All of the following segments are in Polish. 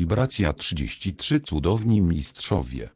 Wibracja 33 Cudowni Mistrzowie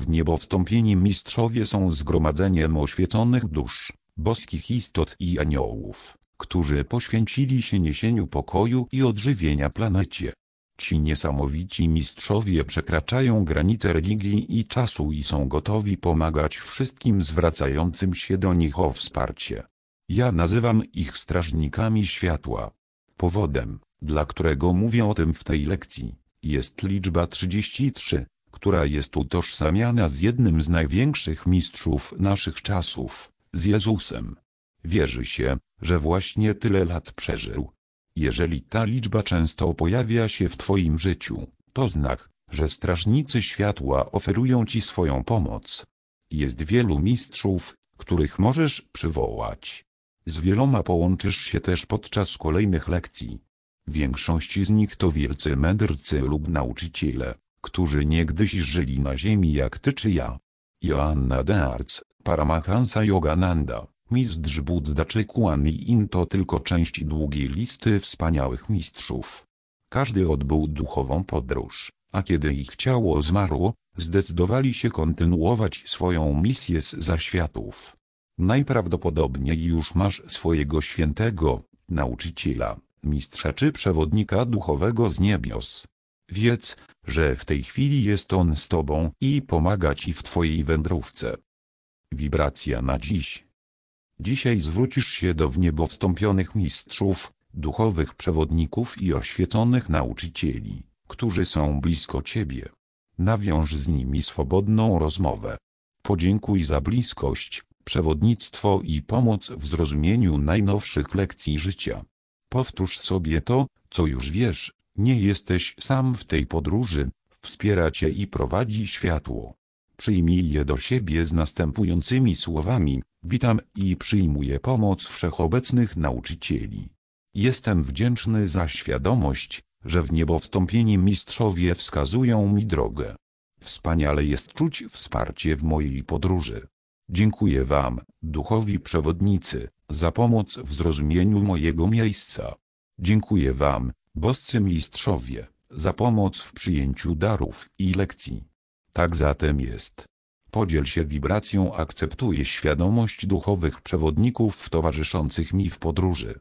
W niebo wstąpieni mistrzowie są zgromadzeniem oświeconych dusz, boskich istot i aniołów, którzy poświęcili się niesieniu pokoju i odżywienia planecie. Ci niesamowici mistrzowie przekraczają granice religii i czasu i są gotowi pomagać wszystkim zwracającym się do nich o wsparcie. Ja nazywam ich strażnikami światła. Powodem, dla którego mówię o tym w tej lekcji, jest liczba 33, która jest utożsamiana z jednym z największych mistrzów naszych czasów, z Jezusem. Wierzy się, że właśnie tyle lat przeżył. Jeżeli ta liczba często pojawia się w Twoim życiu, to znak, że strażnicy światła oferują Ci swoją pomoc. Jest wielu mistrzów, których możesz przywołać. Z wieloma połączysz się też podczas kolejnych lekcji. Większość z nich to wielcy mędrcy lub nauczyciele, którzy niegdyś żyli na ziemi jak ty czy ja. Joanna Dearc, Paramahansa Yogananda, mistrz Buddha czy Kuan Yin to tylko część długiej listy wspaniałych mistrzów. Każdy odbył duchową podróż, a kiedy ich ciało zmarło, zdecydowali się kontynuować swoją misję z zaświatów. Najprawdopodobniej już masz swojego świętego, nauczyciela, mistrza czy przewodnika duchowego z niebios. Wiedz, że w tej chwili jest on z tobą i pomaga ci w twojej wędrówce. Wibracja na dziś. Dzisiaj zwrócisz się do w niebo wstąpionych mistrzów, duchowych przewodników i oświeconych nauczycieli, którzy są blisko ciebie. Nawiąż z nimi swobodną rozmowę. Podziękuj za bliskość, przewodnictwo i pomoc w zrozumieniu najnowszych lekcji życia. Powtórz sobie to, co już wiesz, nie jesteś sam w tej podróży, wspiera cię i prowadzi światło. Przyjmij je do siebie z następującymi słowami, witam i przyjmuję pomoc wszechobecnych nauczycieli. Jestem wdzięczny za świadomość, że w niebo wstąpieni mistrzowie wskazują mi drogę. Wspaniale jest czuć wsparcie w mojej podróży. Dziękuję Wam, duchowi przewodnicy, za pomoc w zrozumieniu mojego miejsca. Dziękuję Wam, boscy mistrzowie, za pomoc w przyjęciu darów i lekcji. Tak zatem jest. Podziel się wibracją akceptuję świadomość duchowych przewodników towarzyszących mi w podróży.